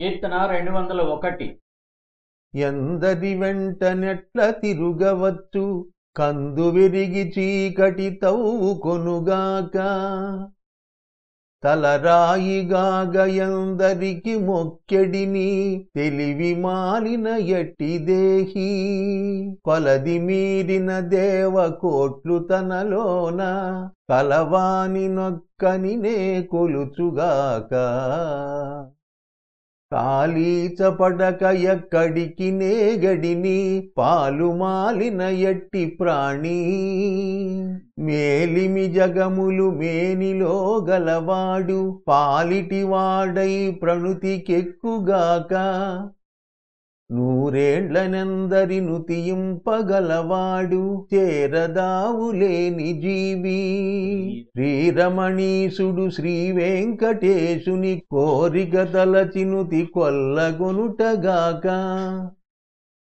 కీర్తన రెండు వందల ఒకటి. ఎందరి వెంట నెట్ల తిరుగవచ్చు కందు విరిగి చీకటి తవ్వు కొనుగాక తలరాయిగాగ ఎందరికి మొక్కెడిని తెలివి మాలిన ఎట్టి దేహి. కొలది మీరిన దేవ కోట్లు తనలోన కలవాని నొక్కని నే కొలుచుగాక. కాలీచపడక ఎక్కడికి నేగడిని? పాలు మాలిన ఎట్టి ప్రాణి? మేలిమి జగములు మేనిలో గలవాడు పాలిటివాడై ప్రణుతికెక్కుగాక. నూరేండ్లనెందరి నుతియింపగలవాడు చేరదావులేని జీవి. శ్రీరమణీసుడు శ్రీ వెంకటేశుని కోరిక తలచినుతి కొల్లగొనుటగాక.